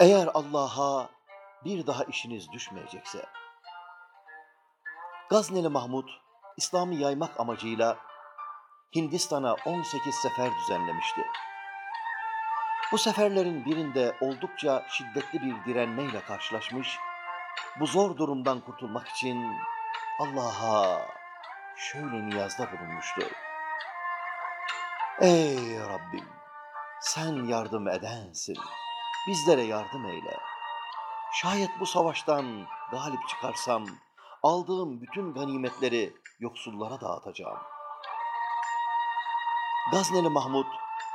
Eğer Allah'a bir daha işiniz düşmeyecekse, Gazneli Mahmud İslam'ı yaymak amacıyla Hindistan'a 18 sefer düzenlemişti. Bu seferlerin birinde oldukça şiddetli bir direnmeyle karşılaşmış, bu zor durumdan kurtulmak için Allah'a şöyle niyazda bulunmuştu. Ey Rabbim! Sen yardım edensin. Bizlere yardım eyle. Şayet bu savaştan galip çıkarsam, aldığım bütün ganimetleri yoksullara dağıtacağım. Gazneli Mahmud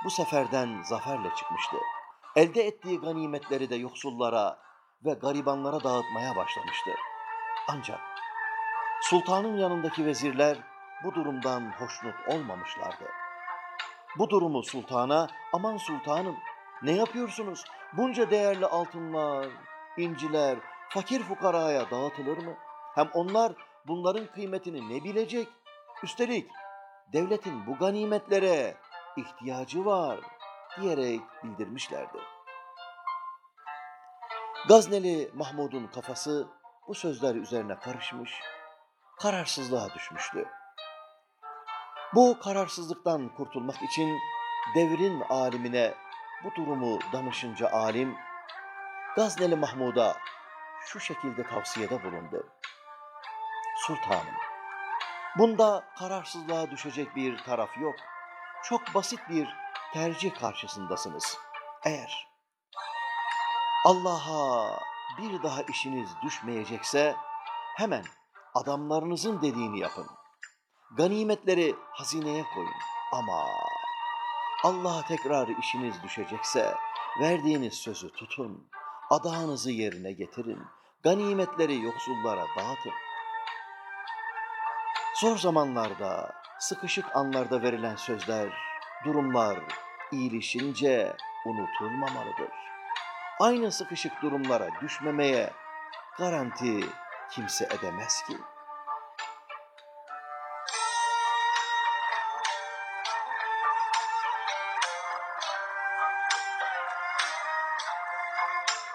bu seferden zaferle çıkmıştı. Elde ettiği ganimetleri de yoksullara ve garibanlara dağıtmaya başlamıştı. Ancak sultanın yanındaki vezirler bu durumdan hoşnut olmamışlardı. Bu durumu sultana, aman sultanım ne yapıyorsunuz? Bunca değerli altınlar, inciler, fakir fukaraya dağıtılır mı? Hem onlar bunların kıymetini ne bilecek? Üstelik devletin bu ganimetlere ihtiyacı var diyerek bildirmişlerdi. Gazneli Mahmud'un kafası bu sözler üzerine karışmış, kararsızlığa düşmüştü. Bu kararsızlıktan kurtulmak için devrin alimine bu durumu danışınca alim, Gazneli Mahmud'a şu şekilde tavsiyede bulundu. Sultanım, bunda kararsızlığa düşecek bir taraf yok. Çok basit bir tercih karşısındasınız. Eğer Allah'a bir daha işiniz düşmeyecekse hemen adamlarınızın dediğini yapın. Ganimetleri hazineye koyun. Ama Allah'a tekrar işiniz düşecekse verdiğiniz sözü tutun. Adağınızı yerine getirin. Ganimetleri yoksullara dağıtın. Zor zamanlarda, sıkışık anlarda verilen sözler, durumlar iyileşince unutulmamalıdır. Aynı sıkışık durumlara düşmemeye garanti kimse edemez ki.